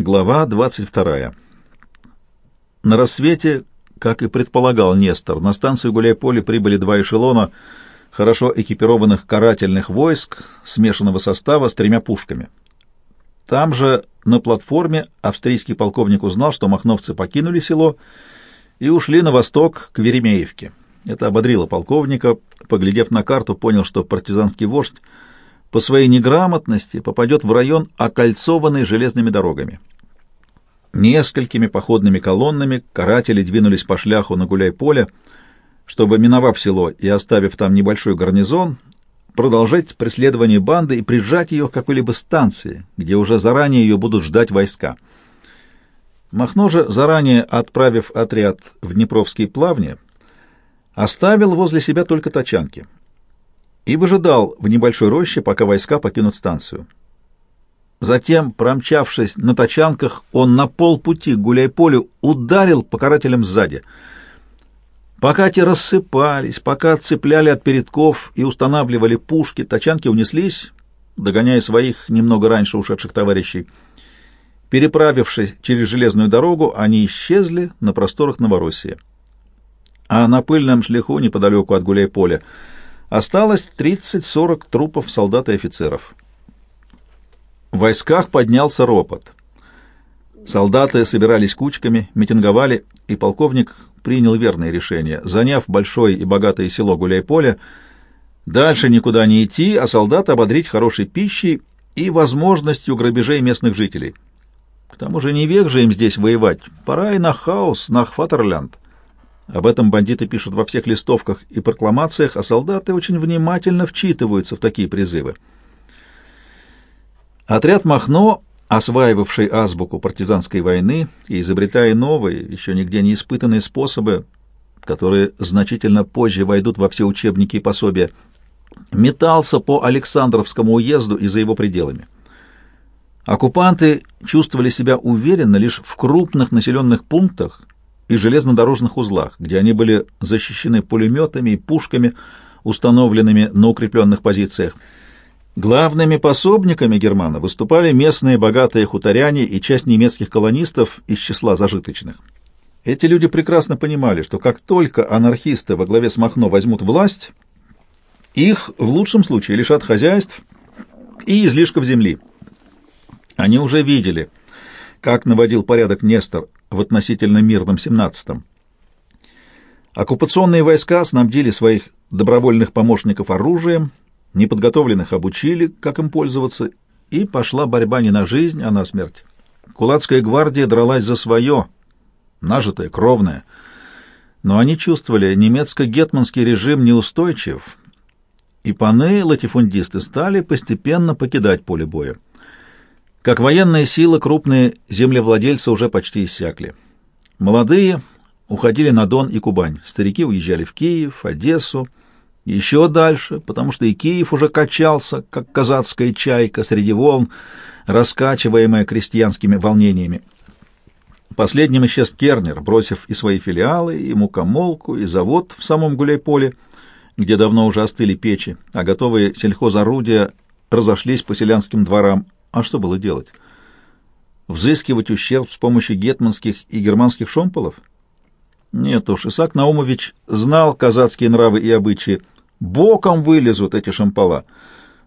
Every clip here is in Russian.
Глава 22. На рассвете, как и предполагал Нестор, на станцию Гуляй-Поле прибыли два эшелона хорошо экипированных карательных войск смешанного состава с тремя пушками. Там же, на платформе, австрийский полковник узнал, что махновцы покинули село и ушли на восток к Веремеевке. Это ободрило полковника. Поглядев на карту, понял, что партизанский вождь по своей неграмотности попадет в район, окольцованный железными дорогами. Несколькими походными колоннами каратели двинулись по шляху на гуляй-поле, чтобы, миновав село и оставив там небольшой гарнизон, продолжать преследование банды и прижать ее к какой-либо станции, где уже заранее ее будут ждать войска. Махно же, заранее отправив отряд в Днепровские плавни, оставил возле себя только тачанки — и выжидал в небольшой роще, пока войска покинут станцию. Затем, промчавшись на тачанках, он на полпути к гуляй-полю ударил по карателям сзади. Пока те рассыпались, пока отцепляли от передков и устанавливали пушки, тачанки унеслись, догоняя своих немного раньше ушедших товарищей. Переправившись через железную дорогу, они исчезли на просторах Новороссии. А на пыльном шляху неподалеку от гуляй-поля Осталось 30-40 трупов солдат и офицеров. В войсках поднялся ропот. Солдаты собирались кучками, митинговали, и полковник принял верное решение. Заняв большое и богатое село Гуляй-Поле, дальше никуда не идти, а солдат ободрить хорошей пищей и возможностью грабежей местных жителей. К тому же не век же им здесь воевать, пора и на хаос, на Хватерлянд. Об этом бандиты пишут во всех листовках и прокламациях, а солдаты очень внимательно вчитываются в такие призывы. Отряд Махно, осваивавший азбуку партизанской войны и изобретая новые, еще нигде не испытанные способы, которые значительно позже войдут во все учебники и пособия, метался по Александровскому уезду и за его пределами. Оккупанты чувствовали себя уверенно лишь в крупных населенных пунктах, и железнодорожных узлах, где они были защищены пулеметами и пушками, установленными на укрепленных позициях. Главными пособниками Германа выступали местные богатые хуторяне и часть немецких колонистов из числа зажиточных. Эти люди прекрасно понимали, что как только анархисты во главе с Махно возьмут власть, их в лучшем случае лишат хозяйств и излишков земли. Они уже видели, как наводил порядок Нестор в относительно мирном 17-м. Оккупационные войска снабдили своих добровольных помощников оружием, неподготовленных обучили, как им пользоваться, и пошла борьба не на жизнь, а на смерть. Кулацкая гвардия дралась за свое, нажитое, кровное. Но они чувствовали, немецко-гетманский режим неустойчив, и паны латифундисты стали постепенно покидать поле боя. Как военная сила, крупные землевладельцы уже почти иссякли. Молодые уходили на Дон и Кубань. Старики уезжали в Киев, Одессу, еще дальше, потому что и Киев уже качался, как казацкая чайка среди волн, раскачиваемая крестьянскими волнениями. Последним исчез Кернер, бросив и свои филиалы, и мукомолку, и завод в самом Гуляйполе, где давно уже остыли печи, а готовые сельхозорудия разошлись по селянским дворам, а что было делать? Взыскивать ущерб с помощью гетманских и германских шомполов? Нет уж, Исаак Наумович знал казацкие нравы и обычаи. Боком вылезут эти шомпола.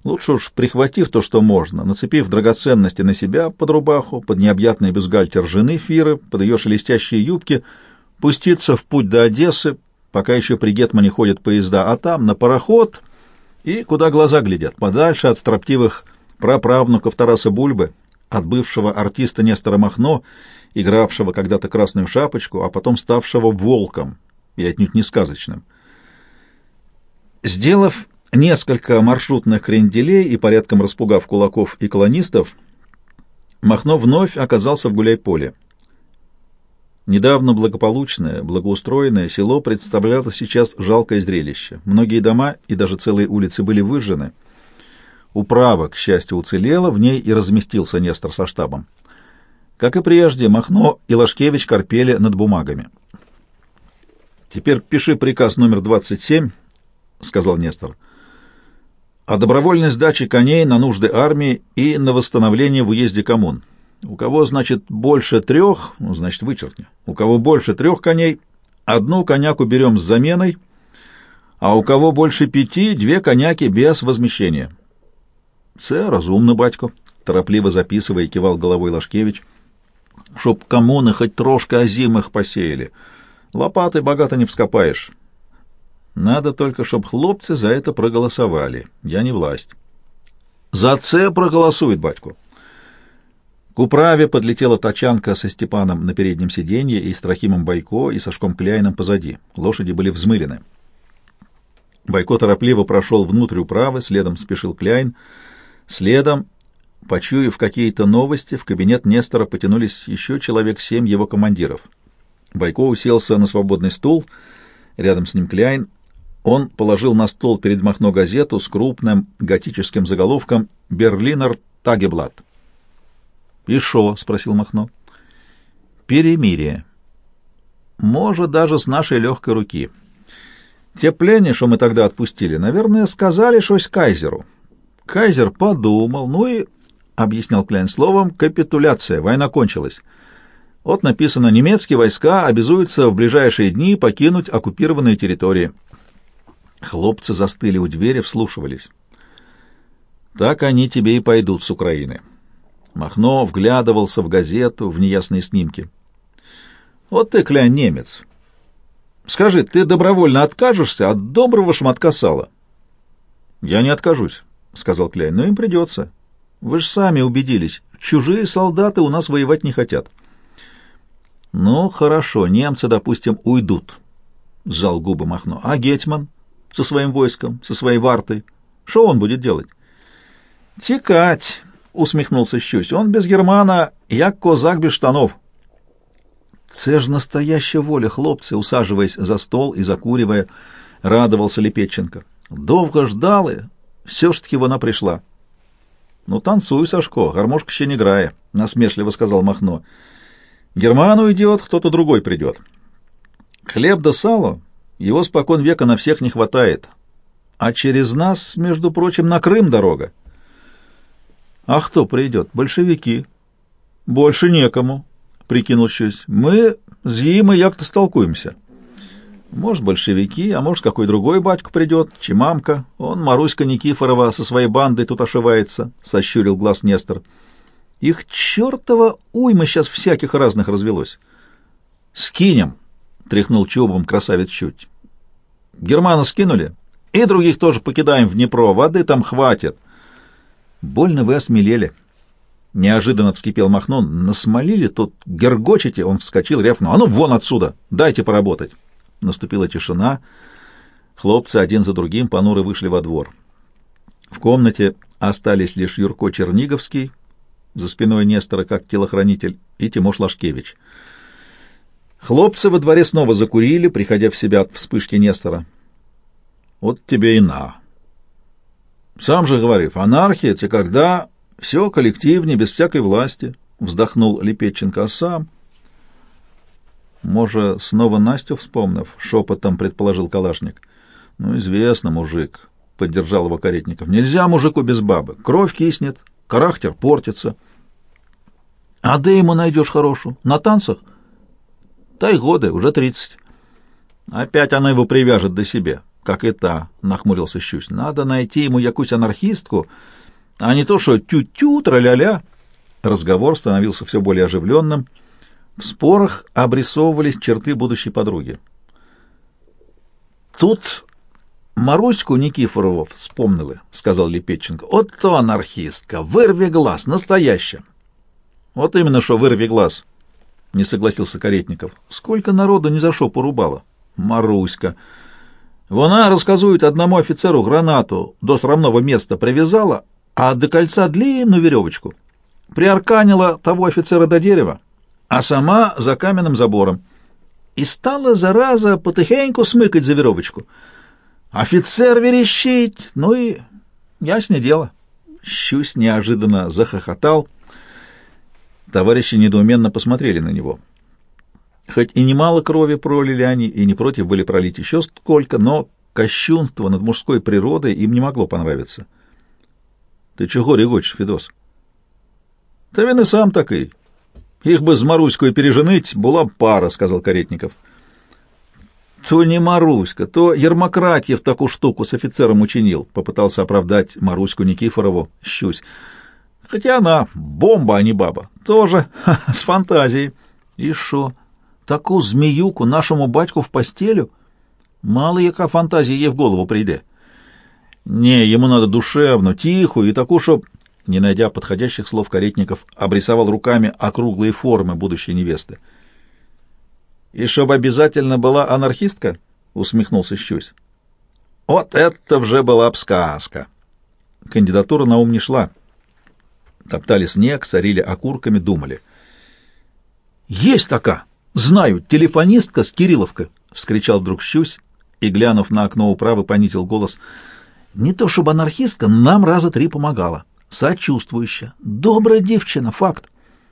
Лучше уж, прихватив то, что можно, нацепив драгоценности на себя под рубаху, под необъятный бюстгальтер жены Фиры, под ее шелестящие юбки, пуститься в путь до Одессы, пока еще при Гетмане ходят поезда, а там на пароход и куда глаза глядят, подальше от строптивых праправнуков Тараса Бульбы, от бывшего артиста Нестора Махно, игравшего когда-то красную шапочку, а потом ставшего волком, и отнюдь не сказочным. Сделав несколько маршрутных кренделей и порядком распугав кулаков и колонистов, Махно вновь оказался в гуляй-поле. Недавно благополучное, благоустроенное село представляло сейчас жалкое зрелище. Многие дома и даже целые улицы были выжжены — Управа, к счастью, уцелела, в ней и разместился Нестор со штабом. Как и прежде, Махно и Лашкевич корпели над бумагами. «Теперь пиши приказ номер 27», — сказал Нестор, — «о добровольной сдаче коней на нужды армии и на восстановление в уезде коммун. У кого, значит, больше трех, ну, значит, вычеркни. У кого больше трех коней, одну коняку берем с заменой, а у кого больше пяти, две коняки без возмещения. Це разумно, батько, торопливо записывая, кивал головой Лашкевич, чтоб коммуны хоть трошка озимых посеяли. Лопатой богато не вскопаешь. Надо только, чтоб хлопцы за это проголосовали. Я не власть. За це проголосует батьку. К управе подлетела тачанка со Степаном на переднем сиденье и с Трохимом Байко и Сашком Кляйном позади. Лошади были взмылены. Байко торопливо прошел внутрь управы, следом спешил Кляйн. Следом, почуяв какие-то новости, в кабинет Нестора потянулись еще человек семь его командиров. Байко уселся на свободный стул, рядом с ним Кляйн. Он положил на стол перед Махно газету с крупным готическим заголовком «Берлинер Тагеблат». «И шо?» — спросил Махно. «Перемирие. Может, даже с нашей легкой руки. Те плени, что мы тогда отпустили, наверное, сказали шось кайзеру. Кайзер подумал, ну и, — объяснял Кляйн словом, — капитуляция, война кончилась». Вот написано, немецкие войска обязуются в ближайшие дни покинуть оккупированные территории. Хлопцы застыли у двери, вслушивались. Так они тебе и пойдут с Украины. Махно вглядывался в газету, в неясные снимки. Вот ты, клянь, немец. Скажи, ты добровольно откажешься от доброго шматка сала? Я не откажусь, сказал Кляйн, но им придется. Вы же сами убедились, чужие солдаты у нас воевать не хотят. Ну, хорошо, немцы, допустим, уйдут, сжал губы Махно. А Гетман со своим войском, со своей вартой, что он будет делать? Текать, усміхнувся щось. Он без Германа, як козак без штанов. Це ж настоящая воля, хлопцы, усаживаясь за стол и закуривая, радовался Лепетченко. Довго ждали, все ж таки вона пришла. Ну, танцуй, Сашко, гармошка ще не грає, насмешливо сказал Махно. Герман уйдет, кто-то другой придет. Хлеб да сало, его спокон века на всех не хватает. А через нас, между прочим, на Крым дорога. А кто придет? Большевики. Больше некому, прикинул щось. Мы с Зимой як-то столкуемся. Может, большевики, а может, какой другой батько придет, Чемамка. Он, Маруська Никифорова, со своей бандой тут ошивается, — сощурил глаз Нестор. Их чертова уйма сейчас всяких разных развелось. Скинем, — тряхнул чубом красавец чуть. Германа скинули, и других тоже покидаем в Днепро, воды там хватит. — Больно вы осмелели. Неожиданно вскипел Махно. Насмолили тут, гергочите. Он вскочил, рявкнул. А ну вон отсюда, дайте поработать. Наступила тишина. Хлопцы один за другим понуры вышли во двор. В комнате остались лишь Юрко Черниговский, за спиной Нестора как телохранитель, и Тимош Лашкевич. Хлопцы во дворе снова закурили, приходя в себя от вспышки Нестора. «Вот тебе и на!» Сам же говорив, анархия — это когда все коллективнее, без всякой власти, — вздохнул Лепетченко, а сам... Может, снова Настю вспомнив, шепотом предположил Калашник. Ну, известно, мужик, — поддержал его Каретников. Нельзя мужику без бабы. Кровь киснет, характер портится. А где ему найдешь хорошую? На танцах? Тай годы, уже тридцать. Опять она его привяжет до себя как и та, — нахмурился Щусь. — Надо найти ему якусь анархистку, а не то, что тю-тю, тра-ля-ля. Разговор становился все более оживленным. В спорах обрисовывались черты будущей подруги. Тут Маруську Никифорову вспомнила, — сказал Лепетченко. — Вот то анархистка, вырви глаз, настоящая. — Вот именно что вырви глаз, — не согласился Каретников. — Сколько народу не за шо порубало. Маруська. Вона, розказують, одному офицеру гранату до срамного места привязала, а до кольца длинную веревочку. Приарканила того офицера до дерева, а сама за каменным забором. И стала, зараза, потихеньку смыкать за веревочку. Офицер верещит, ну и ясное дело. Щусь неожиданно захохотал. Товарищи недоуменно посмотрели на него. Хоть и немало крови пролили они, и не против были пролить еще сколько, но кощунство над мужской природой им не могло понравиться. — Ты чего регочешь, Федос? Та він і сам такий. Їх би з Маруською переженить, була б пара, сказал Каретников. То не Маруська, то Ермократьев такую штуку с офицером учинил, попытался оправдать Маруську Никифорову, щусь. Хотя она бомба, а не баба. Тоже ха, с фантазией. И шо? Таку змеюку нашему батьку в постелю? Мало яка фантазія їй в голову прийде. Не, ему надо душевно, тихую и такую, чтоб не найдя подходящих слов, Каретников обрисовал руками округлые формы будущей невесты. «И чтобы обязательно была анархистка?» — усмехнулся Щусь. «Вот это вже была б сказка!» Кандидатура на ум не шла. Топтали снег, сорили окурками, думали. «Есть такая! Знаю, телефонистка с Кирилловка!» — вскричал вдруг Щусь и, глянув на окно управы, понизил голос. «Не то чтобы анархистка, нам раза три помогала сочувствующе. Добрая девчина, факт.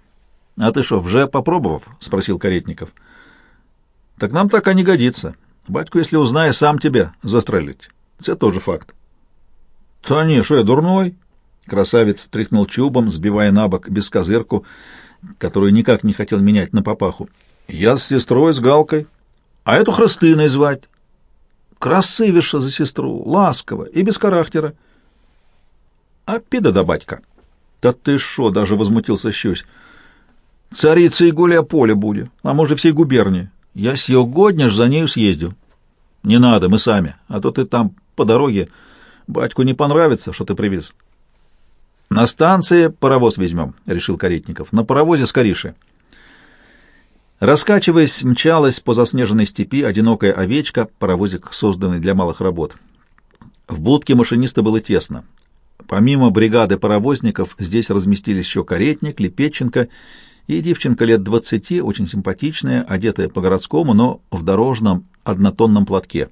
— А ты что, вже попробовав? — спросил Каретников. — Так нам так и не годится. Батьку, если узнає, сам тебя застрелить. Это тоже факт. — Та не, что я дурной? Красавец тряхнул чубом, сбивая на бок бескозырку, которую никак не хотел менять на папаху. — Я с сестрой, с Галкой. А эту Хрыстыной звать. Красивейша за сестру, ласково и без характера. А піде да батька. Та ты шо, даже возмутился. Царица и гуля поле будет, а может, всей губернии. Я сьогодні ж за нею съездю. Не надо, мы сами, а то ты там по дороге. Батьку не понравится, что ты привез. На станции паровоз возьмем, решил Каретников. На паровозе скорише. Раскачиваясь, мчалась по заснеженной степи одинокая овечка, паровозик, созданный для малых работ. В будке машиниста было тесно. Помимо бригады паровозников здесь разместились еще Каретник, Лепетченко и девчонка лет двадцати, очень симпатичная, одетая по-городскому, но в дорожном однотонном платке.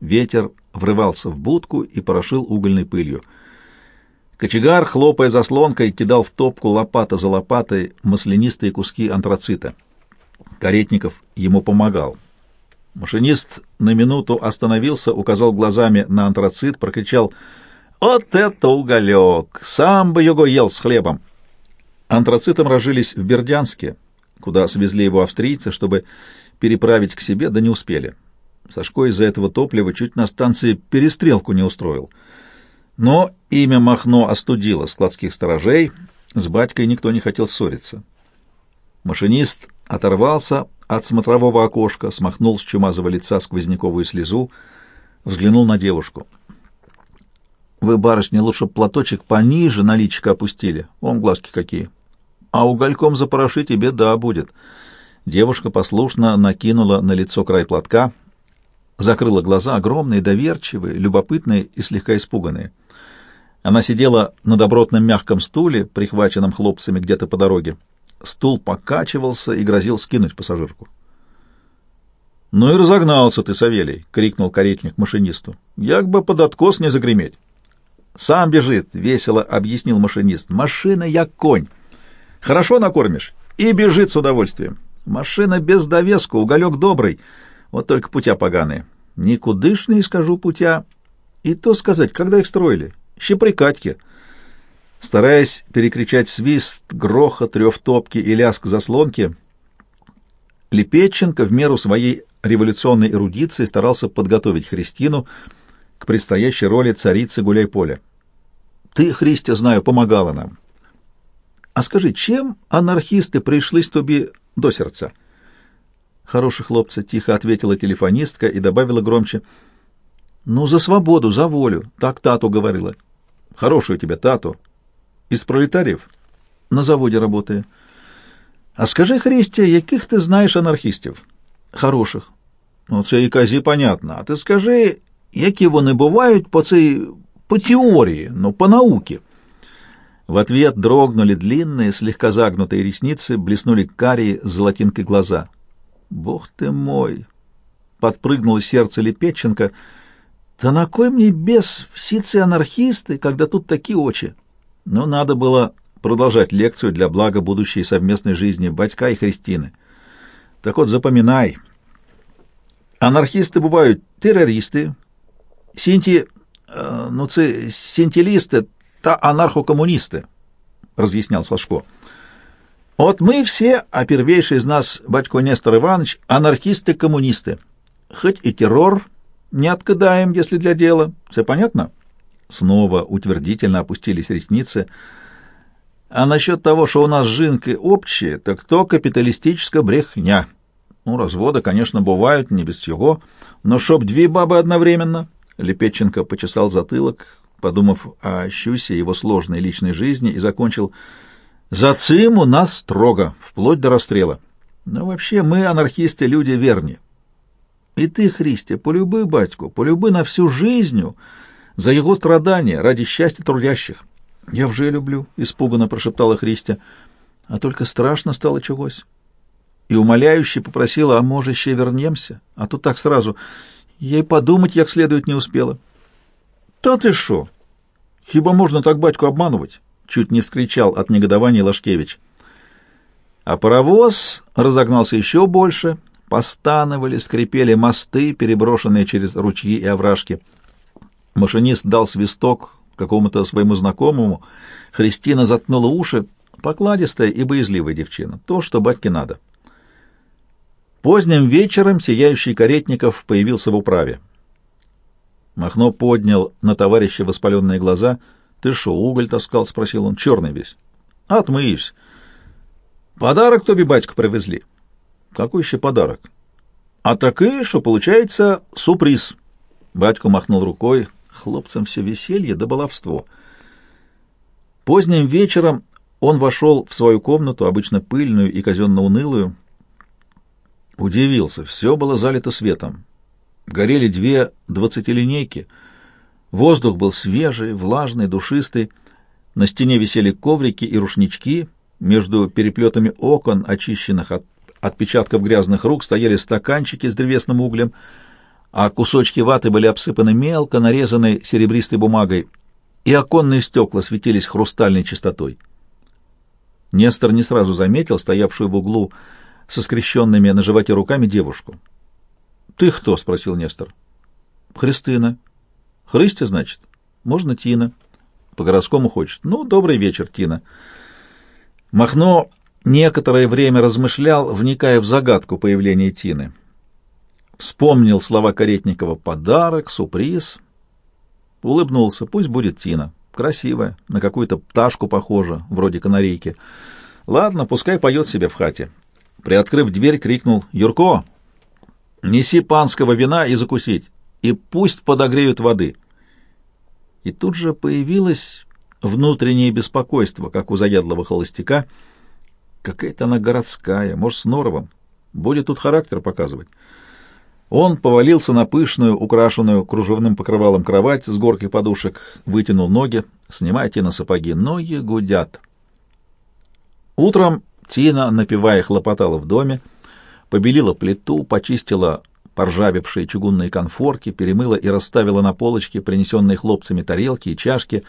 Ветер врывался в будку и порошил угольной пылью. Кочегар, хлопая заслонкой, кидал в топку лопата за лопатой маслянистые куски антрацита. Каретников ему помогал. Машинист на минуту остановился, указал глазами на антрацит, прокричал — вот это уголек! Сам бы его ел с хлебом. Антрацитом разжились в Бердянске, куда свезли его австрийцы, чтобы переправить к себе, да не успели. Сашко из-за этого топлива чуть на станции перестрелку не устроил. Но имя Махно остудило складских сторожей, с батькой никто не хотел ссориться. Машинист оторвался от смотрового окошка, смахнул с чумазого лица сквозняковую слезу, взглянул на девушку — вы, барышня, лучше платочек пониже на личико опустили. Вон глазки какие. А угольком запорошить и беда будет. Девушка послушно накинула на лицо край платка, закрыла глаза, огромные, доверчивые, любопытные и слегка испуганные. Она сидела на добротном мягком стуле, прихваченном хлопцами где-то по дороге. Стул покачивался и грозил скинуть пассажирку. «Ну и разогнался ты, Савелий!» — крикнул каретник машинисту. «Як бы под откос не загреметь!» Сам бежит, — весело объяснил машинист. Машина я конь. Хорошо накормишь и бежит с удовольствием. Машина без довеску, уголек добрый, вот только путя поганые. Никудышные, скажу, путя. И то сказать, когда их строили? Щеприкатьки. Стараясь перекричать свист, грохот, рев топки и лязг заслонки, Лепетченко в меру своей революционной эрудиции старался подготовить Христину к предстоящей роли царицы Гуляйполя. Ты, Христя, знаю, помогала нам. А скажи, чем анархисты пришлись тобі до сердца? Хороший хлопцы, тихо ответила телефонистка и добавила громче. Ну, за свободу, за волю, так тату говорила. Хорошую тебе тату. Из пролетариев? На заводе работаю. А скажи, Христя, яких ти знаєш анархістів? Хороших. Ну, це і казі понятно. А ти скажи, які вони бувають по цей, по теории, но по науке. В ответ дрогнули длинные, слегка загнутые ресницы, блеснули карие с золотинкой глаза. «Бог ты мой!» — подпрыгнуло сердце Лепетченко. «Да на кой мне бес эти анархисты, когда тут такие очи?» Но надо было продолжать лекцию для блага будущей совместной жизни Батька и Христины. Так вот, запоминай. Анархисты бывают террористы, Сінті, ну це сінтілісти та анархокомуністи, роз'ясняв Сашко. Вот мы все, а первейший из нас, батько Нестор Иванович, анархисты-коммунисты. Хоть и террор не откидаем, если для дела. Все понятно?» Снова утвердительно опустились ресницы. «А насчет того, что у нас жинки общие, так то капиталистическая брехня. Ну, разводы, конечно, бывают, не без чего, но чтоб две бабы одновременно...» Лепетченко почесал затылок, подумав о Щусе, его сложной личной жизни, и закончил «За ЦИМ у нас строго, вплоть до расстрела. Но вообще мы, анархисты, люди верни. И ты, Христе, полюби батьку, полюби на всю жизнь за его страдания, ради счастья трудящих». «Я вже люблю», — испуганно прошептала Христя, — «а только страшно стало чегось». И умоляюще попросила, а может, еще вернемся? А тут так сразу, я и подумать як следует не успела. «Та ты шо? Хіба можно так батьку обманывать?» Чуть не вскричал от негодования Лашкевич. А паровоз разогнался еще больше, постановали, скрипели мосты, переброшенные через ручьи и овражки. Машинист дал свисток какому-то своему знакомому. Христина заткнула уши, покладистая и боязливая девчина. То, что батьке надо. Поздним вечером сияющий Каретников появился в управе. Махно поднял на товарища воспаленные глаза. «Ты шо, уголь таскал?» — спросил он. «Черный весь». «Отмыюсь». «Подарок тебе, батька, привезли». «Какой еще подарок?» «А такой, что получается сюрприз». Батька махнул рукой. Хлопцам все веселье да баловство. Поздним вечером он вошел в свою комнату, обычно пыльную и казенно-унылую. Удивился, все было залито светом. Горели две двадцатилинейки. Воздух был свежий, влажный, душистый. На стене висели коврики и рушнички. Между переплетами окон, очищенных от отпечатков грязных рук, стояли стаканчики с древесным углем, а кусочки ваты были обсыпаны мелко нарезанной серебристой бумагой, и оконные стекла светились хрустальной чистотой. Нестор не сразу заметил стоявшую в углу со скрещенными на животе руками девушку. «Ты кто?» — спросил Нестор. «Христина». «Христя, значит?» «Можно Тина». «По городскому хочет». «Ну, добрый вечер, Тина». Махно некоторое время размышлял, вникая в загадку появления Тины. Вспомнил слова Каретникова «подарок», «сюрприз». Улыбнулся. «Пусть будет Тина. Красивая, на какую-то пташку похожа, вроде канарейки. Ладно, пускай поет себе в хате». Приоткрыв дверь, крикнул «Юрко, неси панского вина и закусить, и пусть подогреют воды». И тут же появилось внутреннее беспокойство, как у заядлого холостяка. Какая-то она городская, может, с норовом. Будет тут характер показывать. Он повалился на пышную, украшенную кружевным покрывалом кровать с горкой подушек, вытянул ноги. «Снимайте на сапоги, ноги гудят». Утром Тина, напивая, хлопотала в доме, побелила плиту, почистила поржавевшие чугунные конфорки, перемыла и расставила на полочке принесенные хлопцами тарелки и чашки.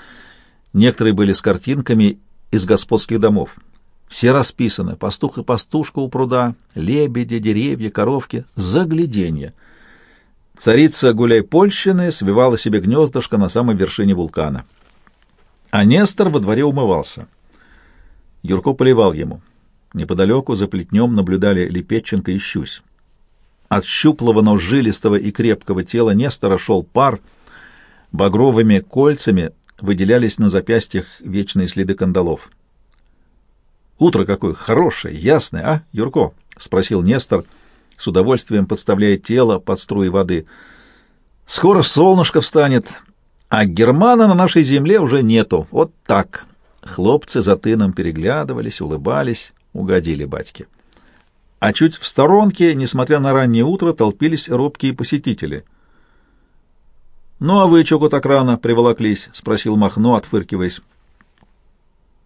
Некоторые были с картинками из господских домов. Все расписаны, пастух и пастушка у пруда, лебеди, деревья, коровки, загляденье. Царица гуляй-польщины свивала себе гнездышко на самой вершине вулкана. А Нестор во дворе умывался. Юрко поливал ему. Неподалеку за плетнем наблюдали Лепетченко и Щусь. От щуплого, но жилистого и крепкого тела Нестора шел пар. Багровыми кольцами выделялись на запястьях вечные следы кандалов. «Утро какое хорошее, ясное, а, Юрко?» — спросил Нестор, с удовольствием подставляя тело под струи воды. «Скоро солнышко встанет, а Германа на нашей земле уже нету. Вот так». Хлопцы за тыном переглядывались, улыбались угодили батьке. А чуть в сторонке, несмотря на раннее утро, толпились робкие посетители. «Ну, а вы чего так рано приволоклись?» — спросил Махно, отфыркиваясь.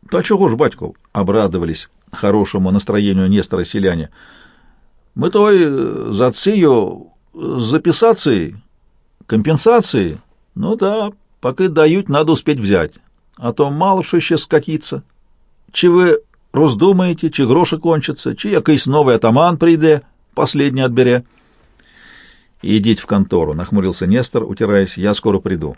«Да чего ж, батько?» — обрадовались хорошему настроению Нестора селяне. «Мы той э, за цею записации, компенсации. Ну да, пока дают, надо успеть взять, а то мало что еще скатиться. Чего Роздумаєте, чи гроші кончаться, чи якийсь новий атаман прийде, последній отбере. «Идите в контору», — нахмурился Нестор, утираясь, — «я скоро приду».